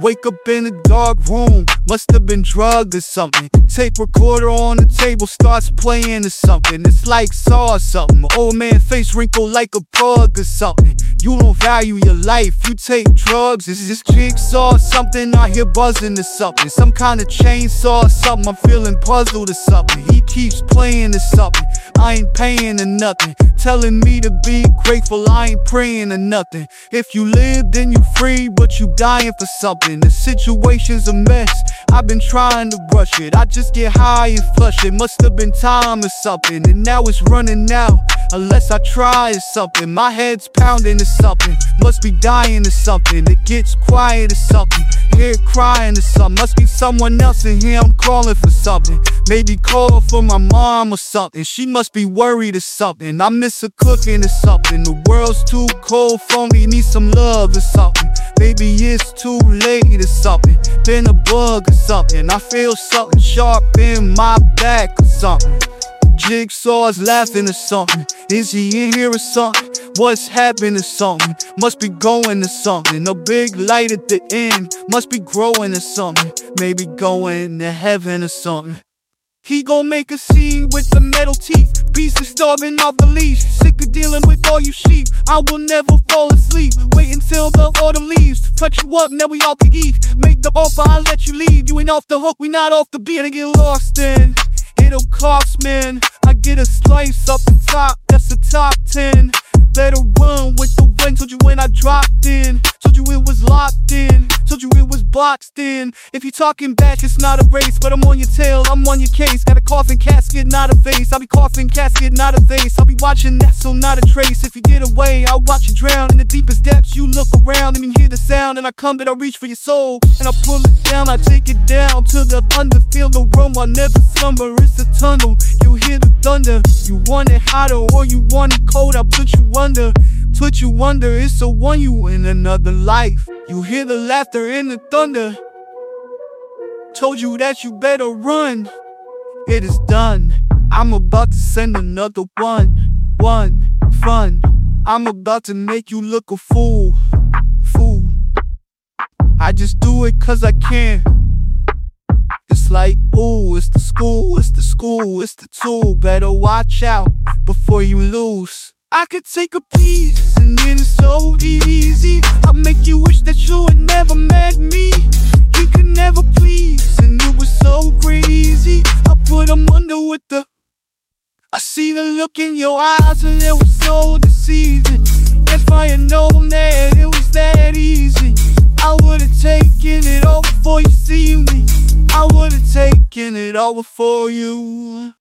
Wake up in a dark room, must have been drugged or something. Tape recorder on the table starts playing or something. It's like saw something. Old man face wrinkled like a bug or something. You don't value your life, you take drugs. Is this jigsaw something? I hear buzzing or something. Some kind of chainsaw or something. I'm feeling puzzled or something. He keeps playing or something. I ain't paying or nothing. Telling me to be grateful, I ain't praying or nothing. If you live, then you free, but you dying for something. The situation's a mess. I've been trying to brush it. I just get high and flush it. Must have been time or something, and now it's running out. Unless I try or something, my head's pounding or something. Must be dying or something. It gets quiet or something. Hear crying or something. Must be someone else in here. I'm calling for something. Maybe call for my mom or something. She must be worried or something. I miss her cooking or something. The world's too cold for me. Need some love or something. Maybe it's too late or something. Been a bug or something. I feel something sharp in my back or something. Jigsaw's laughing or something. Is he in here or something? What's happening or something? Must be going to something. A big light at the end. Must be growing or something. Maybe going to heaven or something. He gon' make a scene with the metal teeth. Beast is starving off the leash. Sick of dealing with all you sheep. I will never fall asleep. Wait until the autumn leaves. Touch you up, now we all can eat. Make the offer, I'll let you leave. You ain't off the hook, we not off the beat. I get lost in. It'll cost, man. I get a slice up the top, that's the top 10. Better run with the wind. Told you when I dropped boxed in. If you talking back, it's not a race. But I'm on your tail, I'm on your case. Got a coffin casket, not a face. I'll be coughing casket, not a face. I'll be watching that, so not a trace. If you get away, I'll watch you drown. In the deepest depths, you look around and you hear the sound. And I come, but I reach for your soul. And I pull it down, I take it down to the under. Feel the room, I never slumber. It's a tunnel. You hear the thunder. You want it hotter or you want it cold. I'll put you under. Put you under. It's a one you in another life. You hear the laughter and the thunder. Told you that you better run. It is done. I'm about to send another one. One fun. I'm about to make you look a fool. Fool. I just do it cause I can. It's like, ooh, it's the school, it's the school, it's the tool. Better watch out before you lose. I could take a piece and it's so easy. I'll make you wish that you had never met me. You could never please, and it was so crazy. I put them under with the. I see the look in your eyes, and it was so deceiving. If I had known that it was that easy, I would've taken it all before you see me. I would've taken it all before you.